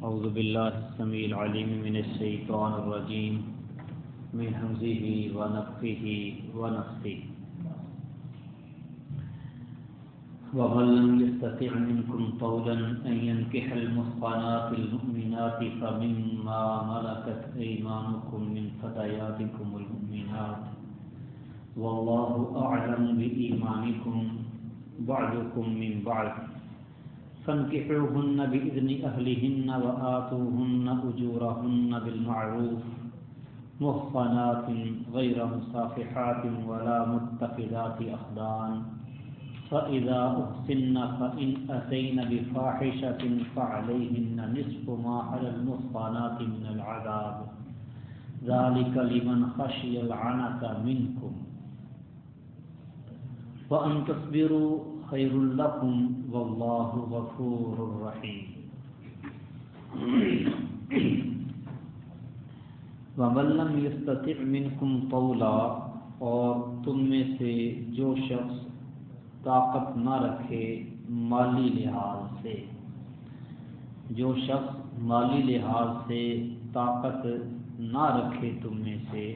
أعوذ بالله السميع العليم من الشيطان الرجيم، من همزه ونفخه ونفخه. ومن لم يستطع منكم طولا أن ينكح المحصنات المؤمنات فمما ملكت أيمانكم من فتياتكم المؤمنات؟ والله أعلم بإيمانكم بعضكم من بعض. فانكحوهن بإذن أهلهن وآتوهن أجورهن بالمعروف محصنات غير مصافحات ولا متخذات أخدان فإذا أحسن فإن أتين بفاحشة فعليهن نصف ما على المحصنات من العذاب ذلك لمن خشي العنة منكم وأن تصبروا خير لكم والله غفور رحيم. ومن لم يستطع منكم طولا اور تم میں سے جو شخص طاقت نہ رکھے مالی لحاظ سے، جو شخص مالی لحاظ سے طاقت نہ رکھے تم میں سے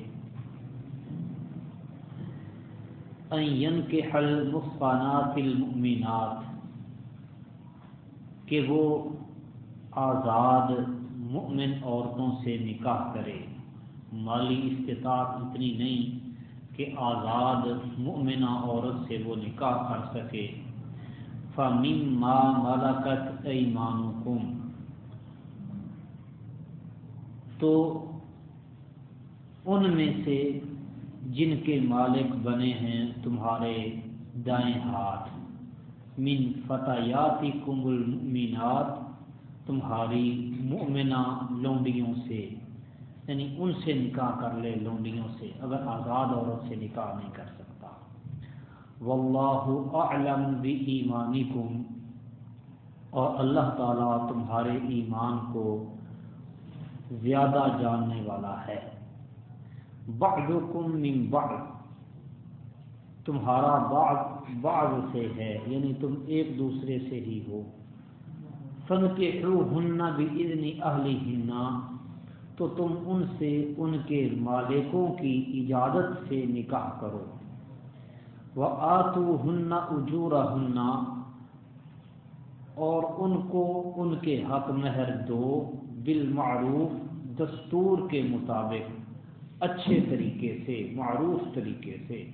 این کے حل مفانات المؤمنات کہ وہ آزاد مؤمن عورتوں سے نکاح کرے۔ مالی استطاعت اتنی نہیں کہ آزاد مؤمنہ عورت سے وہ نکاح کر سکے۔ فمیم ما ملکت ایمانکم تو ان میں سے جن کے مالک بنے ہیں تمہارے دائیں ہاتھ۔ من فتحیاتی کم المینات تمہاری مؤمنہ لونڈیوں سے یعنی ان سے نکاح کر لے لونڈیوں سے، اگر آزاد عورت سے نکاح نہیں کر سکتا۔ واللہ اعلم بھی ایمانی اور اللہ تعالیٰ تمہارے ایمان کو زیادہ جاننے والا ہے۔ بعضکم من بعض۔ تمہارا بعض بعض سے ہے یعنی تم ایک دوسرے سے ہی ہو۔ فن کے ہن بھی ادنی اہلی تو تم ان سے، ان کے مالکوں کی اجازت سے نکاح کرو۔ وہ آتو ہن اجور اور ان کو ان کے حق مہر دو۔ بالمعروف، دستور کے مطابق۔ اچھے طریقے سے، معروف طریقے سے۔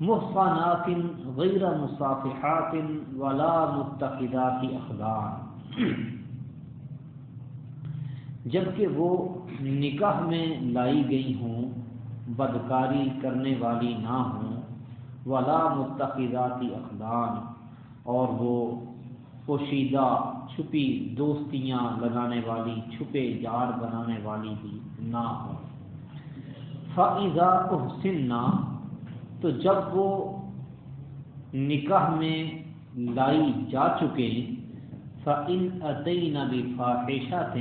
محفانات غیر مصافحات ولا متقدات اخبار جبکہ وہ نکاح میں لائی گئی ہوں، بدکاری کرنے والی نہ ہوں ولا متقداتی اخدان۔ اور وہ پوشیدہ چھپی دوستیاں لگانے والی، چھپے جار بنانے والی بھی نہ ہوں۔ فائزہ احسن تو جب وہ نکاح میں لائی جا چکے فعن عطین بھی فاحشہ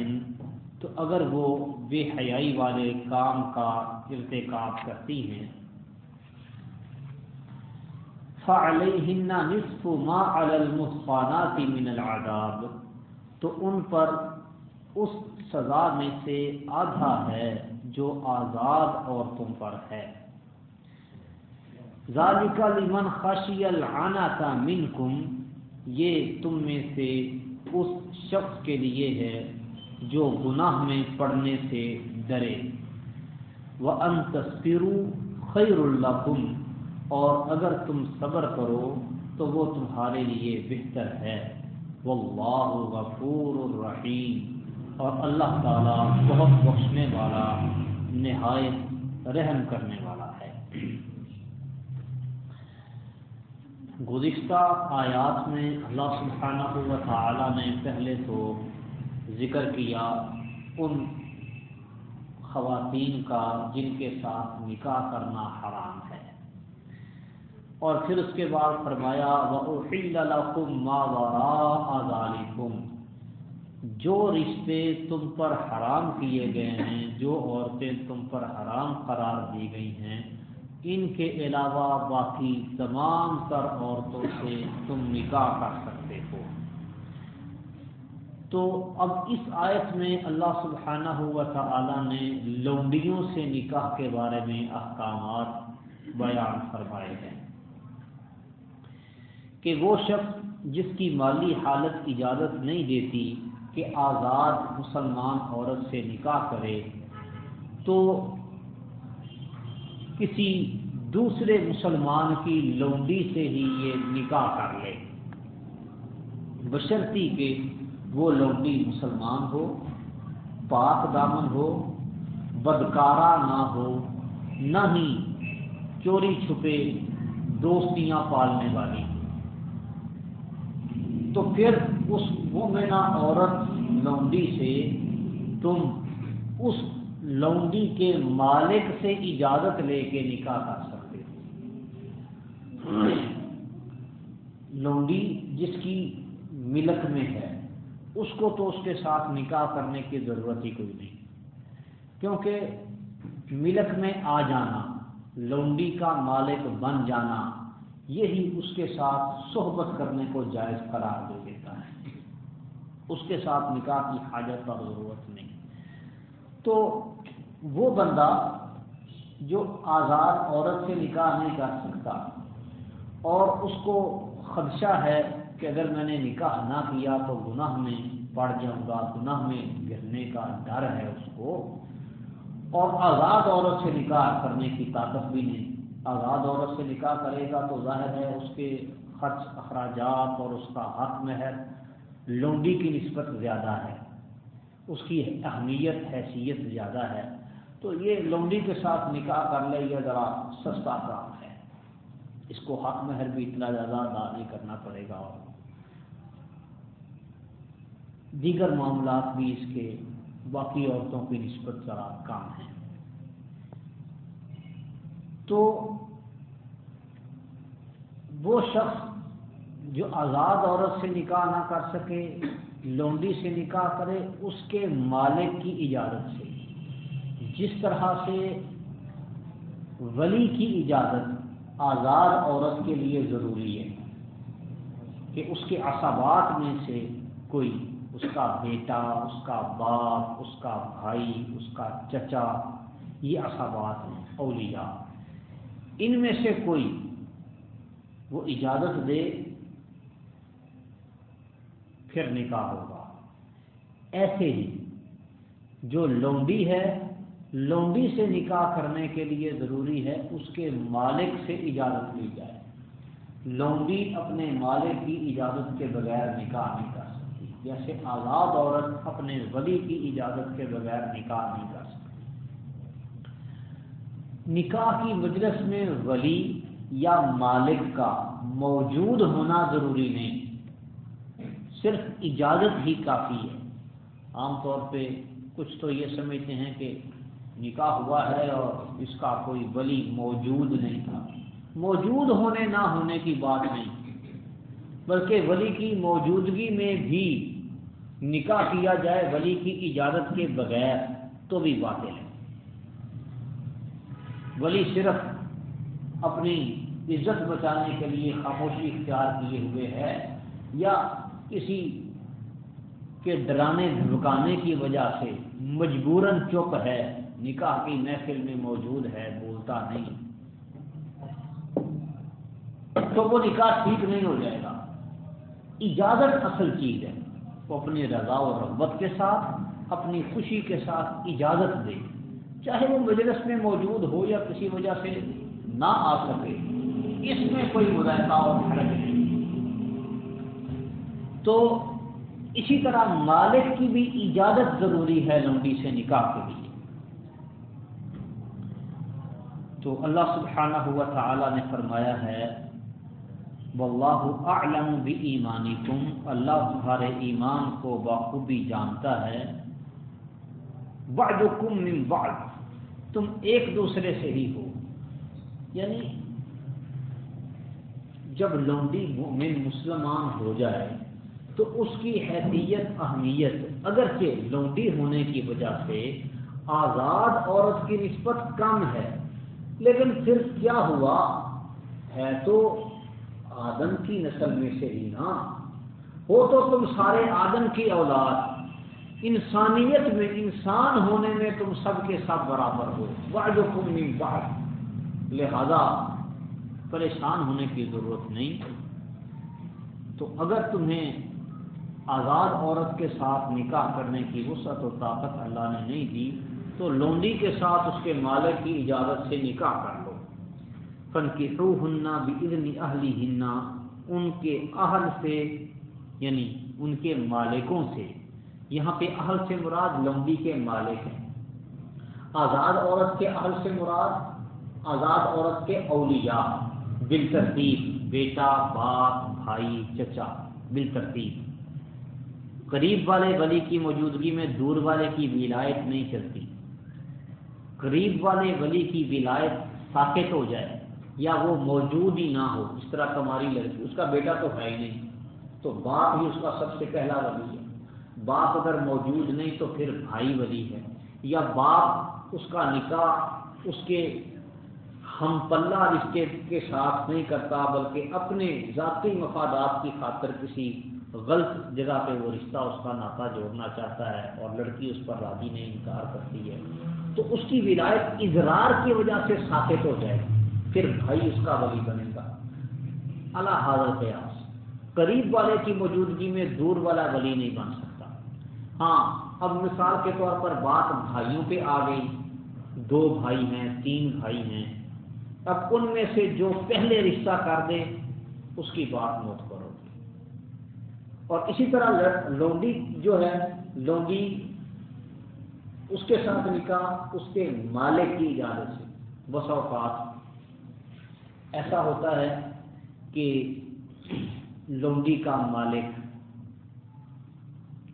تو اگر وہ بے حیائی والے کام کا ارتکاب کرتی ہیں فعلیہن نصف ما علی المحصانات من العذاب۔ تو ان پر اس سزا میں سے آدھا ہے جو آزاد عورتوں پر ہے۔ ذالک لمن خشی العنات منکم، یہ تم میں سے اس شخص کے لیے ہے جو گناہ میں پڑنے سے ڈرے۔ وہ ان تصفرو خیر اللہ اور اگر تم صبر کرو تو وہ تمہارے لیے بہتر ہے۔ واللہ غفور الرحیم۔ اور اللہ تعالیٰ بہت بخشنے والا، نہایت رحم کرنے والا ہے۔ گزشتہ آیات میں اللہ سبحانہ و تعالیٰ نے پہلے تو ذکر کیا ان خواتین کا جن کے ساتھ نکاح کرنا حرام ہے۔ اور پھر اس کے بعد فرمایا جو رشتے تم پر حرام کیے گئے ہیں، جو عورتیں تم پر حرام قرار دی گئی ہیں، ان کے علاوہ باقی تمام تر عورتوں سے تم نکاح کر سکتے ہو۔ تو اب اس آیت میں اللہ سبحانہ ہوا تھا نے لونڈیوں سے نکاح کے بارے میں احکامات بیان فرمائے ہیں۔ کہ وہ شخص جس کی مالی حالت اجازت نہیں دیتی کہ آزاد مسلمان عورت سے نکاح کرے، تو کسی دوسرے مسلمان کی لونڈی سے ہی یہ نکاح کر لے۔ بشرتی کہ وہ لونڈی مسلمان ہو، پاک دامن ہو بدکارا نہ ہو، نہ ہی چوری چھپے دوستیاں پالنے والی۔ تو پھر اس مومنہ عورت لونڈی سے تم اس لونڈی کے مالک سے اجازت لے کے نکاح کر سکتے ہو۔ لونڈی جس کی ملک میں ہے، اس کو تو اس کے ساتھ نکاح کرنے کی ضرورت ہی کوئی نہیں۔ کیونکہ ملک میں آ جانا، لونڈی کا مالک بن جانا یہی اس کے ساتھ صحبت کرنے کو جائز قرار دے دیتا ہے۔ اس کے ساتھ نکاح کی حاجت اور ضرورت نہیں۔ تو وہ بندہ جو آزاد عورت سے نکاح نہیں کر سکتا اور اس کو خدشہ ہے کہ اگر میں نے نکاح نہ کیا تو گناہ میں پڑ جاؤں گا، گناہ میں گرنے کا ڈر ہے اس کو۔ اور آزاد عورت سے نکاح کرنے کی طاقت بھی نہیں۔ آزاد عورت سے نکاح کرے گا تو ظاہر ہے اس کے خرچ، اخراجات اور اس کا حق مہر لونڈی کی نسبت زیادہ ہے، اس کی اہمیت، حیثیت زیادہ ہے۔ تو یہ لونڈی کے ساتھ نکاح کر لے، یہ ذرا سستا کام ہے۔ اس کو حق مہر بھی اتنا زیادہ ادا نہیں کرنا پڑے گا۔ اور دیگر معاملات بھی اس کے باقی عورتوں کی نسبت ذرا کام ہیں۔ تو وہ شخص جو آزاد عورت سے نکاح نہ کر سکے، لونڈی سے نکاح کرے، اس کے مالک کی اجازت سے۔ جس طرح سے ولی کی اجازت آزاد عورت کے لیے ضروری ہے کہ اس کے اسابات میں سے کوئی، اس کا بیٹا، اس کا باپ، اس کا بھائی، اس کا چچا، یہ اسابات ہیں، اولیاء۔ ان میں سے کوئی وہ اجازت دے، پھر نکاح ہوگا۔ ایسے ہی جو لونڈی ہے، لونڈی سے نکاح کرنے کے لیے ضروری ہے، اس کے مالک سے اجازت لی جائے۔ لونڈی اپنے مالک کی اجازت کے بغیر نکاح نہیں کر سکتی، جیسے آزاد عورت اپنے ولی کی اجازت کے بغیر نکاح نہیں کر نکاح کی مجلس میں ولی یا مالک کا موجود ہونا ضروری نہیں۔ صرف اجازت ہی کافی ہے۔ عام طور پہ کچھ تو یہ سمجھتے ہیں کہ نکاح ہوا ہے اور اس کا کوئی ولی موجود نہیں تھا۔ موجود ہونے نہ ہونے کی بات نہیں۔ بلکہ ولی کی موجودگی میں بھی نکاح کیا جائے، ولی کی اجازت کے بغیر تو بھی باطل ہے۔ ولی صرف اپنی عزت بچانے کے لیے خاموشی اختیار کیے ہوئے ہے یا کسی کے ڈرانے دھمکانے کی وجہ سے مجبوراً چپ ہے، نکاح کی محفل میں موجود ہے، بولتا نہیں۔ تو وہ نکاح ٹھیک نہیں ہو جائے گا۔ اجازت اصل چیز ہے۔ وہ اپنی رضا و رغبت کے ساتھ، اپنی خوشی کے ساتھ اجازت دے۔ چاہے وہ مجلس میں موجود ہو یا کسی وجہ سے نہ آ سکے، اس میں کوئی مذائقہ اور حرج نہیں۔ تو اسی طرح مالک کی بھی اجازت ضروری ہے لمبی سے نکاح کے لیے۔ تو اللہ سبحانہ ہوا تعالی نے فرمایا ہے، واللہ اعلم بھی ایمانی اللہ تمہارے ایمان کو بخوبی جانتا ہے۔ بعضکم من بعض۔ تم ایک دوسرے سے ہی ہو۔ یعنی جب لونڈی مومن مسلمان ہو جائے تو اس کی حیثیت، اہمیت، اگرچہ لونڈی ہونے کی وجہ سے آزاد عورت کی نسبت کم ہے، لیکن پھر کیا ہوا؟ ہے تو آدم کی نسل میں سے ہی نا۔ ہو تو تم سارے آدم کی اولاد انسانیت میں انسان ہونے میں تم سب کے ساتھ برابر ہو۔ بڑھ کم بڑھ لہذا پریشان ہونے کی ضرورت نہیں۔ تو اگر تمہیں آزاد عورت کے ساتھ نکاح کرنے کی وسعت و طاقت اللہ نے نہیں دی، تو لونڈی کے ساتھ اس کے مالک کی اجازت سے نکاح کر لو۔ فن کی رو ہننا بھی اہلی ہننا ان کے اہل سے یعنی ان کے مالکوں سے۔ یہاں پہ اہل سے مراد لونڈی کے مالک ہیں۔ آزاد عورت کے اہل سے مراد آزاد عورت کے اولیاء بال ترتیب بیٹا، باپ، بھائی، چچا بال ترتیب قریب والے ولی کی موجودگی میں دور والے کی ولایت نہیں چلتی۔ قریب والے ولی کی ولایت ساکت ہو جائے یا وہ موجود ہی نہ ہو، اس طرح کماری لڑکی، اس کا بیٹا تو ہے ہی نہیں۔ تو باپ ہی اس کا سب سے پہلا ولی ہے۔ باپ اگر موجود نہیں تو پھر بھائی ولی ہے، یا باپ اس کا نکاح اس کے ہم پلہ رشتے کے ساتھ نہیں کرتا، بلکہ اپنے ذاتی مفادات کی خاطر کسی غلط جگہ پہ وہ رشتہ اس کا ناطا جوڑنا چاہتا ہے اور لڑکی اس پر راضی نہیں، انکار کرتی ہے۔ تو اس کی ولایت اظہار کی وجہ سے ثابت ہو جائے، پھر بھائی اس کا ولی بنے گا۔ اللہ حاضر قیاس، قریب والے کی موجودگی میں دور والا ولی نہیں بن سکتا۔ ہاں اب مثال کے طور پر بات بھائیوں پہ آ گئی۔ دو بھائی ہیں، تین بھائی ہیں۔ اب ان میں سے جو پہلے رشتہ کر دے اس کی بات نوٹ کرو۔ اور اسی طرح لونڈی جو ہے، لونڈی اس کے ساتھ نکاح، اس کے مالک کی اجازت سے۔ بس اوقات ایسا ہوتا ہے کہ لونڈی کا مالک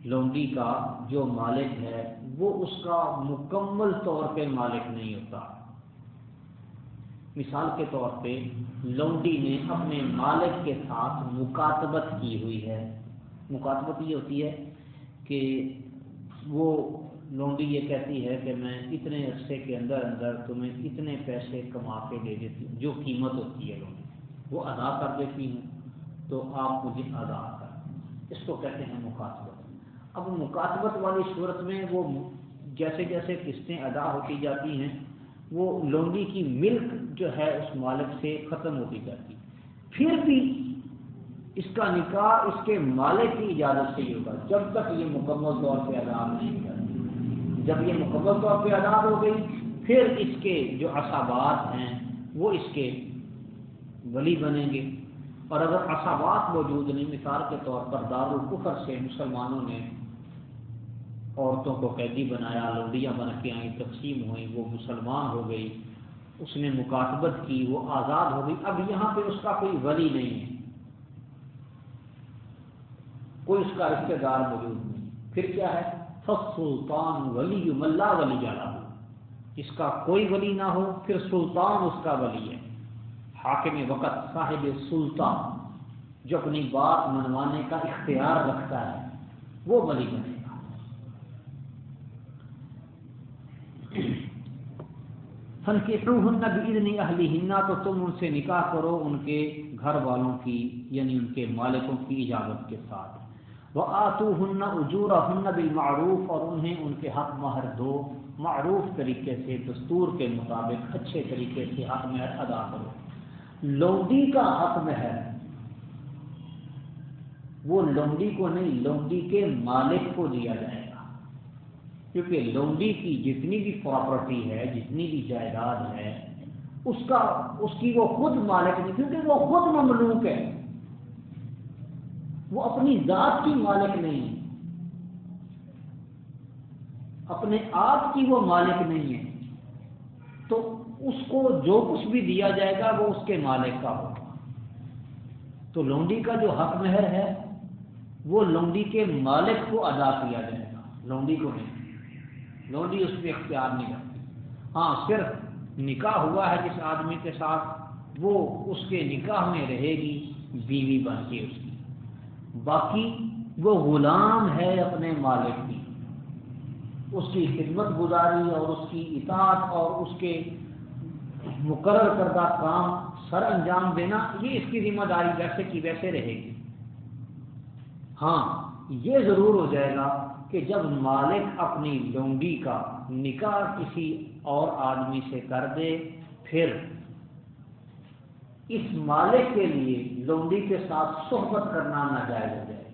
لونڈی کا جو مالک ہے، وہ اس کا مکمل طور پہ مالک نہیں ہوتا۔ مثال کے طور پہ، لونڈی نے اپنے مالک کے ساتھ مکاتبت کی ہوئی ہے۔ مکاتبت یہ ہوتی ہے کہ وہ لونڈی یہ کہتی ہے کہ میں اتنے عرصے کے اندر اندر تمہیں اتنے پیسے کما کے دے دیتی ہوں، جو قیمت ہوتی ہے لونڈی۔ وہ ادا کر دیتی ہوں تو آپ مجھے ادا کر۔ اس کو کہتے ہیں مکاتبت۔ اب مکاتبت والی صورت میں وہ جیسے جیسے قسطیں ادا ہوتی جاتی ہیں، وہ لونڈی کی ملک جو ہے اس مالک سے ختم ہوتی جاتی۔ پھر بھی اس کا نکاح اس کے مالک کی اجازت سے ہی ہوگا، جب تک یہ مکمل طور پہ ادا نہیں کرتی جب یہ مکمل طور پہ آزاد ہو گئی، پھر اس کے جو اصابات ہیں، وہ اس کے ولی بنیں گے۔ اور اگر اصابات موجود نہیں، مثال کے طور پر دار الکفر سے مسلمانوں نے عورتوں کو قیدی بنایا لوڈیاں بن کے آئیں، تقسیم ہوئیں، وہ مسلمان ہو گئی، اس نے مکاتبت کی، وہ آزاد ہو گئی۔ اب یہاں پہ اس کا کوئی ولی نہیں ہے۔ کوئی اس کا رشتے دار موجود نہیں۔ پھر کیا ہے؟ سلطان ولی، ملا ولی جانا ہو۔ اس کا کوئی ولی نہ ہو، پھر سلطان اس کا ولی ہے۔ حاکم وقت صاحب سلطان جو اپنی بات منوانے کا اختیار رکھتا ہے، وہ ولی بنے۔ گا فن کے تو تم ان سے نکاح کرو ان کے گھر والوں کی یعنی ان کے مالکوں کی اجازت کے ساتھ۔ وہ آتو ہن اجورا ہن بالمعروف اور انہیں ان کے حق مہر دو۔ معروف طریقے سے، دستور کے مطابق، اچھے طریقے سے حق مہر ادا کرو۔ لونڈی کا حق مہر، وہ لونڈی کو نہیں، لونڈی کے مالک کو دیا جائے۔ کیونکہ لونڈی کی جتنی بھی پراپرٹی ہے، جتنی بھی جائیداد ہے، اس کا، اس کی وہ خود مالک نہیں، کیونکہ وہ خود مملوک ہے۔ وہ اپنی ذات کی مالک نہیں ہے۔ اپنے آپ کی وہ مالک نہیں ہے۔ تو اس کو جو کچھ بھی دیا جائے گا، وہ اس کے مالک کا ہوگا۔ تو لونڈی کا جو حق مہر ہے، وہ لونڈی کے مالک کو ادا کیا جائے گا۔ لونڈی کو نہیں۔ لونڈی اس میں اختیار نہیں کرتی ہاں صرف نکاح ہوا ہے جس آدمی کے ساتھ، وہ اس کے نکاح میں رہے گی، بیوی بن کے اس کی۔ باقی وہ غلام ہے اپنے مالک کی۔ اس کی خدمت گزاری اور اس کی اطاعت اور اس کے مقرر کردہ کام سر انجام دینا، یہ اس کی ذمہ داری، ویسے کی ویسے رہے گی۔ ہاں یہ ضرور ہو جائے گا کہ جب مالک اپنی لونڈی کا نکاح کسی اور آدمی سے کر دے، پھر اس مالک کے لیے لونڈی کے ساتھ صحبت کرنا ناجائز ہو جائے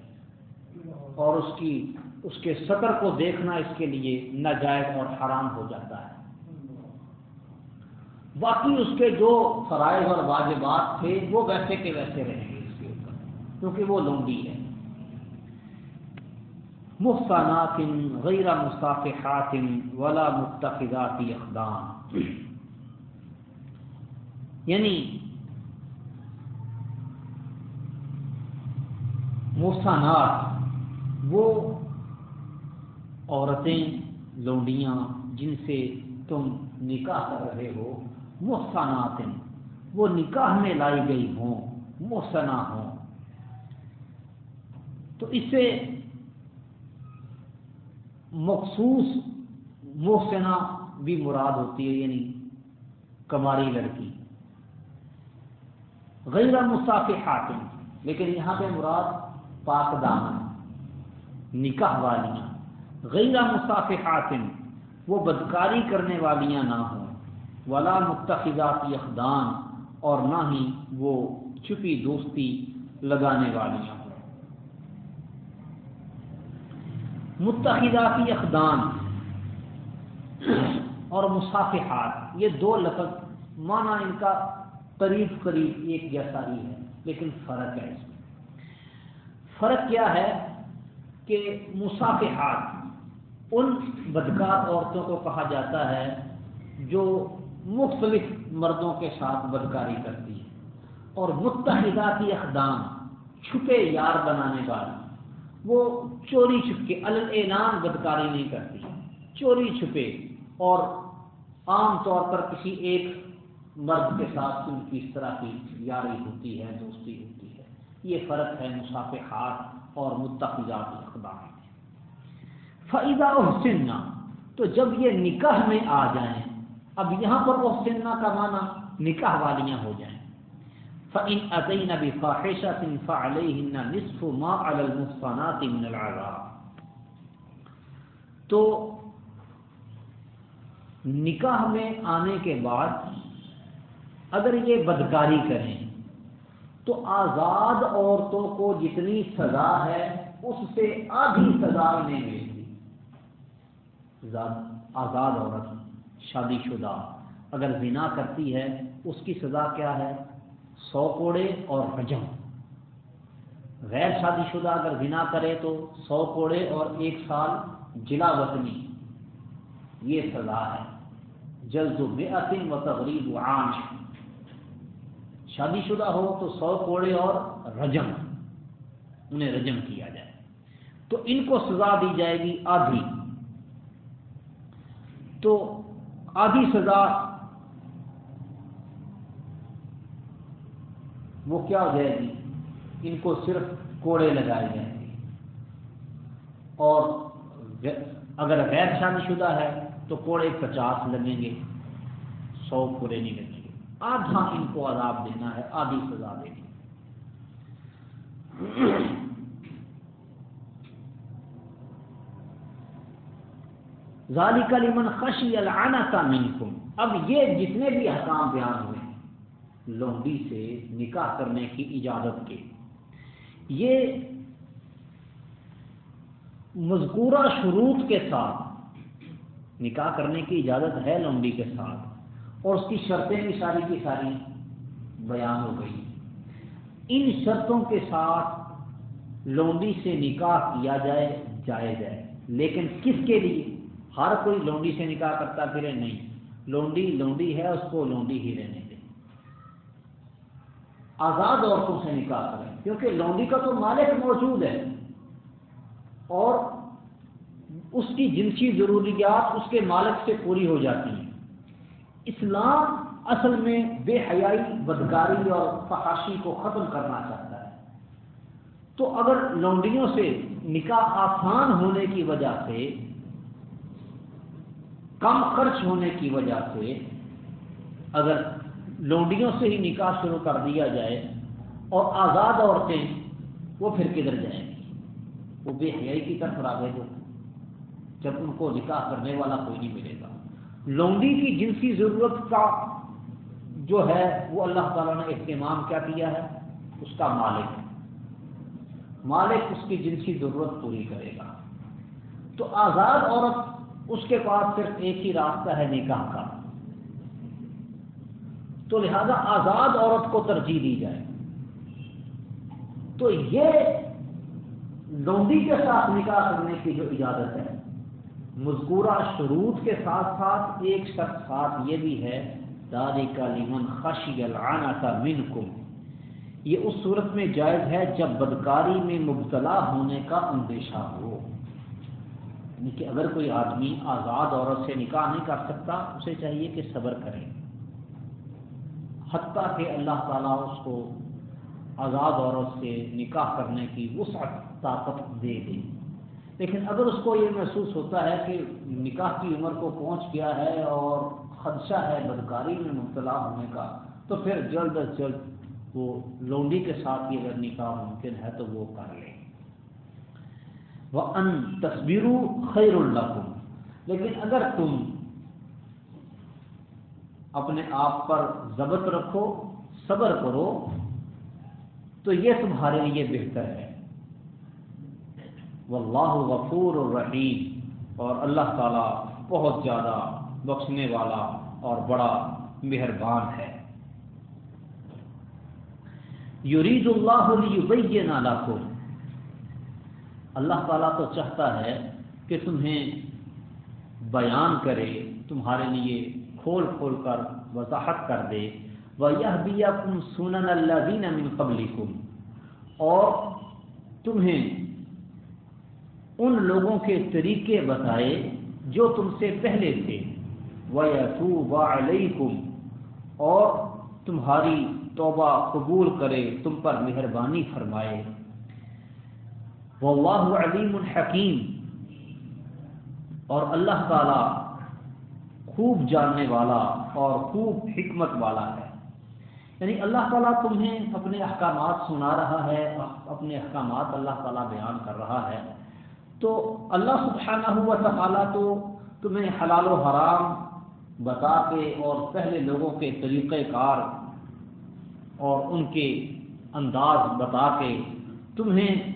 اور اس کی، اس کے سطر کو دیکھنا اس کے لیے ناجائز اور حرام ہو جاتا ہے۔ باقی اس کے جو فرائض اور واجبات تھے، وہ ویسے کے ویسے رہیں گے اس کے اوپر، کیونکہ وہ لونڈی ہے۔ مختانات غیر مصافحات ولا متخذات اقدام. یعنی مستانات وہ عورتیں، لونڈیاں جن سے تم نکاح کر رہے ہو، محسنات وہ نکاح میں لائی گئی ہوں محسنا ہوں۔ تو اس سے مخصوص محسنا بھی مراد ہوتی ہے یعنی کماری لڑکی۔ غیر مصاف حاکم لیکن یہاں پہ مراد پاک دامن، نکاح والیاں۔ غیر مصاف حاکم وہ بدکاری کرنے والیاں نہ ہوں۔ ولا متخذات اخدان اور نہ ہی وہ چھپی دوستی لگانے والیاں۔ ہوں متحداتی اقدام اور مصافحات، یہ دو لفظ، معنی ان کا قریب قریب ایک جیسا ہی ہے، لیکن فرق ہے اس میں۔ فرق کیا ہے کہ مصافحات ان بدکار عورتوں کو کہا جاتا ہے جو مختلف مردوں کے ساتھ بدکاری کرتی ہے اور متحداتی اقدام چھپے یار بنانے والی وہ چوری چھپ کے اعلان بدکاری نہیں کرتی۔ چوری چھپے اور عام طور پر کسی ایک مرد کے ساتھ ان کی اس طرح کی یاری ہوتی ہے، دوستی ہوتی ہے۔ یہ فرق ہے مسافحات اور متحجات اقدام میں۔ فائدہ حسن تو جب یہ نکاح میں آ جائیں، اب یہاں پر حسن کا معنی نکاح والیاں ہو جائیں۔ فإن أتينا بفاحشة فعليهن نصف ما على المحصنات من العذاب تو نکاح میں آنے کے بعد اگر یہ بدکاری کریں، تو آزاد عورتوں کو جتنی سزا ہے، اس سے آدھی سزا انہیں ملے گی آزاد عورت، شادی شدہ، اگر زنا کرتی ہے، اس کی سزا کیا ہے؟ سو کوڑے اور رجم غیر شادی شدہ اگر بنا کرے تو سو کوڑے اور ایک سال جلا وطنی۔ یہ سزا ہے۔ جلد بے عطن و تقریب شادی شدہ ہو تو سو کوڑے اور رجم۔ انہیں رجم کیا جائے۔ تو ان کو سزا دی جائے گی آدھی۔ تو آدھی سزا وہ کیا ہو جائے گی؟ ان کو صرف کوڑے لگائے جائیں گے۔ اور اگر غیر شادی شدہ ہے تو کوڑے پچاس لگیں گے، سو کوڑے نہیں لگیں گے۔ آدھا ان کو عذاب دینا ہے، آدھی سزا دینی ذالک لمن خشی العنت منکم۔ اب یہ جتنے بھی حکام بیان ہوئے لونڈی سے نکاح کرنے کی اجازت کے۔ یہ مذکورہ شروط کے ساتھ نکاح کرنے کی اجازت ہے لونڈی کے ساتھ، اور اس کی شرطیں بھی ساری کی ساری بیان ہو گئی۔ ان شرطوں کے ساتھ لونڈی سے نکاح کیا جائے جائے جائے لیکن کس کے لیے؟ ہر کوئی لونڈی سے نکاح کرتا پھرے نہیں۔ لونڈی لونڈی ہے، اس کو لونڈی ہی رہنے۔ آزاد عورتوں سے نکاح کریں۔ کیونکہ لونڈی کا تو مالک موجود ہے۔ اور اس کی جنسی ضروریات اس کے مالک سے پوری ہو جاتی ہیں۔ اسلام اصل میں بے حیائی، بدکاری اور فحاشی کو ختم کرنا چاہتا ہے۔ تو اگر لونڈیوں سے نکاح آسان ہونے کی وجہ سے، کم خرچ ہونے کی وجہ سے، اگر لونڈیوں سے ہی نکاح شروع کر دیا جائے اور آزاد عورتیں وہ پھر کدھر جائیں گی؟ وہ بے حیائی کی طرف راغب ہو جب ان کو نکاح کرنے والا کوئی نہیں ملے گا۔ لونڈی کی جنسی ضرورت کا جو ہے، وہ اللہ تعالیٰ نے اہتمام کیا کیا ہے، اس کا مالک مالک اس کی جنسی ضرورت پوری کرے گا۔ تو آزاد عورت اس کے پاس صرف ایک ہی راستہ ہے، نکاح کا تو لہذا آزاد عورت کو ترجیح دی جائے۔ تو یہ لونڈی کے ساتھ نکاح کرنے کی جو اجازت ہے، مذکورہ شروط کے ساتھ ساتھ ایک شخص ساتھ یہ بھی ہے داری کا لیمن خشی العانہ کا من یہ اس صورت میں جائز ہے جب بدکاری میں مبتلا ہونے کا اندیشہ ہو۔ یعنی کہ اگر کوئی آدمی آزاد عورت سے نکاح نہیں کر سکتا، اسے چاہیے کہ صبر کرے۔ حتیٰ کہ اللہ تعالیٰ اس کو آزاد عورت سے نکاح کرنے کی وسعت، طاقت دے دے۔ لیکن اگر اس کو یہ محسوس ہوتا ہے کہ نکاح کی عمر کو پہنچ گیا ہے اور خدشہ ہے، بدکاری میں مبتلا ہونے کا، تو پھر جلد از جلد وہ لونڈی کے ساتھ ہی اگر نکاح ممکن ہے تو وہ کر لے۔ وہ ان تصویروں خیر اللہ لیکن اگر تم اپنے آپ پر ضبط رکھو، صبر کرو، تو یہ تمہارے لیے بہتر ہے۔ واللہ غفور الرحیم۔ اور اللہ تعالیٰ بہت زیادہ بخشنے والا اور بڑا مہربان ہے۔ یرید اللہ لیبین لکم۔ اللہ تعالیٰ تو چاہتا ہے کہ تمہیں بیان کرے، تمہارے لیے کھول کھول کر وضاحت کر دے۔ وہ یہ کم سنن اللہ دین امن قبل اور تمہیں ان لوگوں کے طریقے بتائے جو تم سے پہلے تھے۔ وہ علیکم اور تمہاری توبہ قبول کرے، تم پر مہربانی فرمائے۔ واللہ علیم الحکیم اور اللہ تعالی خوب جاننے والا اور خوب حکمت والا ہے۔ یعنی اللہ تعالیٰ تمہیں اپنے احکامات سنا رہا ہے، اپنے احکامات اللہ تعالیٰ بیان کر رہا ہے۔ تو اللہ سبحانہ ہوا تعالیٰ تو تمہیں حلال و حرام بتا کے اور پہلے لوگوں کے طریقہ کار اور ان کے انداز بتا کے تمہیں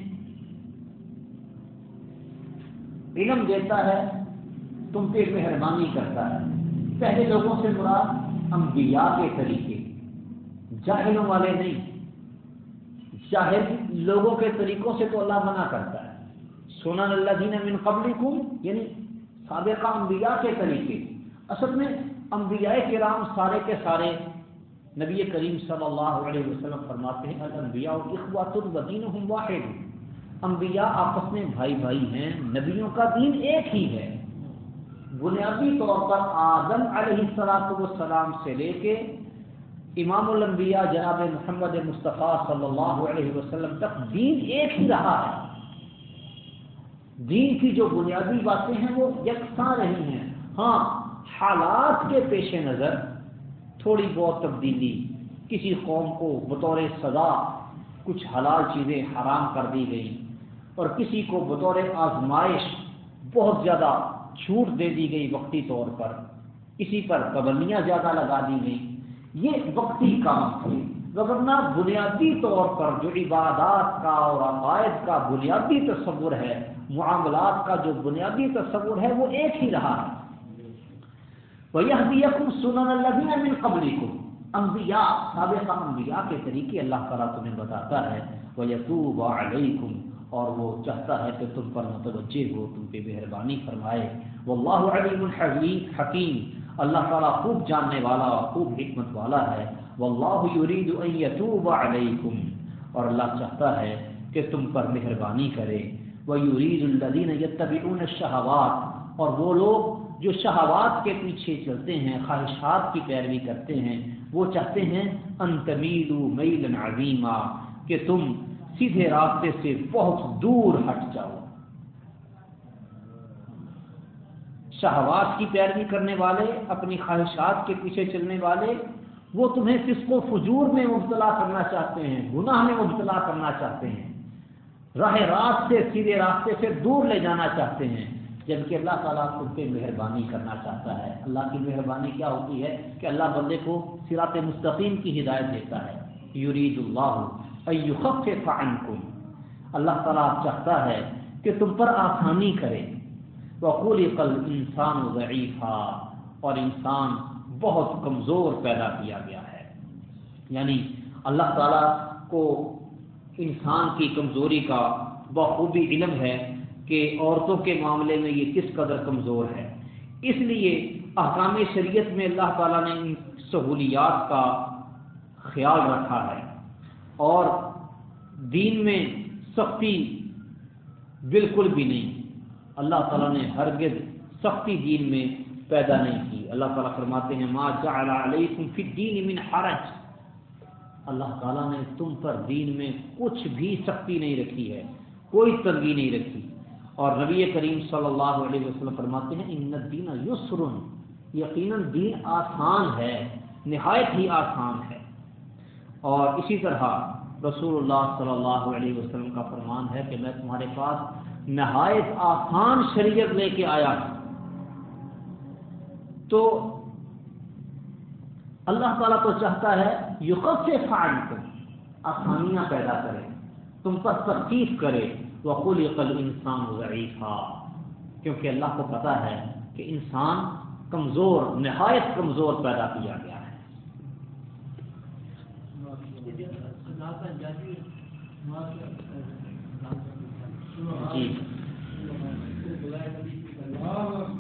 علم دیتا ہے، تم پہ مہربانی کرتا ہے۔ پہلے لوگوں سے مراد انبیاء کے طریقے جاہلوں والے نہیں۔ جاہل لوگوں کے طریقوں سے تو اللہ منع کرتا ہے۔ سونا اللہ دین من قبل یعنی سابقہ انبیاء کے طریقے۔ اصل میں انبیاء کرام سارے کے سارے نبی کریم صلی اللہ علیہ وسلم فرماتے ہیں، الانبیاء اخوات الدین واحد۔ انبیاء آپس میں بھائی بھائی ہیں، نبیوں کا دین ایک ہی ہے۔ بنیادی طور پر آدم علیہ السلام سے لے کے امام الانبیاء جناب محمد مصطفیٰ صلی اللہ علیہ وسلم تک دین ایک ہی رہا ہے۔ دین کی جو بنیادی باتیں ہیں وہ یکساں رہی ہیں۔ ہاں حالات کے پیش نظر تھوڑی بہت تبدیلی، کسی قوم کو بطور سزا کچھ حلال چیزیں حرام کر دی گئی اور کسی کو بطور آزمائش بہت زیادہ چھوٹ دے دی گئی وقتی طور پر کسی پر پابندیاں زیادہ لگا دی گئی یہ وقتی کام تھے۔ وغیرہ بنیادی طور پر جو عبادات کا اور عقائد کا بنیادی تصور ہے، معاملات کا جو بنیادی تصور ہے، وہ ایک ہی رہا۔ ہے وہ یہ سنن اللہ من قبل کو انبیاء، سابقہ انبیاء کے طریقے اللہ تعالیٰ تمہیں بتاتا ہے۔ وہ یقوب علیکم اور وہ چاہتا ہے کہ تم پر متوجہ ہو، تم پہ مہربانی فرمائے۔ وہ اللہ علیم الحبیب حکیم۔ اللہ تعالیٰ خوب جاننے والا خوب حکمت والا ہے۔ وہ اللہ یرید یتوب علیکم۔ اور اللہ چاہتا ہے کہ تم پر مہربانی کرے۔ وہ یورید الدین یتبعون الشہوات۔ اور وہ لوگ جو شہوات کے پیچھے چلتے ہیں، خواہشات کی پیروی کرتے ہیں، وہ چاہتے ہیں ان تمیلو میل عظیما، کہ تم سیدھے راستے سے بہت دور ہٹ جاؤ۔ شہوات کی پیروی کرنے والے، اپنی خواہشات کے پیچھے چلنے والے، وہ تمہیں فسق و فجور میں مبتلا کرنا چاہتے ہیں، گناہ میں مبتلا کرنا چاہتے ہیں۔ راہ راست سے، سیدھے راستے سے دور لے جانا چاہتے ہیں۔ جبکہ اللہ تعالیٰ خود پہ مہربانی کرنا چاہتا ہے۔ اللہ کی مہربانی کیا ہوتی ہے؟ کہ اللہ بندے کو سرات مستقیم کی ہدایت دیتا ہے۔ یرید اللہ ایخف عنکم اللہ تعالیٰ چاہتا ہے کہ تم پر آسانی کرے. وقول قل انسان اور انسان بہت کمزور پیدا کیا گیا ہے. یعنی اللہ تعالیٰ کو انسان کی کمزوری کا بخوبی علم ہے کہ عورتوں کے معاملے میں یہ کس قدر کمزور ہے. اس لیے احکام شریعت میں اللہ تعالیٰ نے ان سہولیات کا خیال رکھا ہے. اور دین میں سختی بالکل بھی نہیں۔ اللہ تعالیٰ نے ہرگز سختی دین میں پیدا نہیں کی۔ اللہ تعالیٰ فرماتے ہیں، ما جعل علیکم فی الدین من حرج. اللہ تعالیٰ نے تم پر دین میں کچھ بھی سختی نہیں رکھی ہے، کوئی تنگی نہیں رکھی۔ اور نبی کریم صلی اللہ علیہ وسلم فرماتے ہیں، ان دین یسر یقیناً دین آسان ہے، نہایت ہی آسان ہے۔ اور اسی طرح رسول اللہ صلی اللہ علیہ وسلم کا فرمان ہے کہ میں تمہارے پاس نہایت آسان شریعت لے کے آیا ہوں۔ تو اللہ تعالیٰ تو چاہتا ہے یقف سے فائن آسانیاں پیدا کرے تم پر تخفیف کرے وقول قل انسان ضعیفہ کیونکہ اللہ کو پتا ہے کہ انسان کمزور، نہایت کمزور پیدا کیا گیا ہے جی۔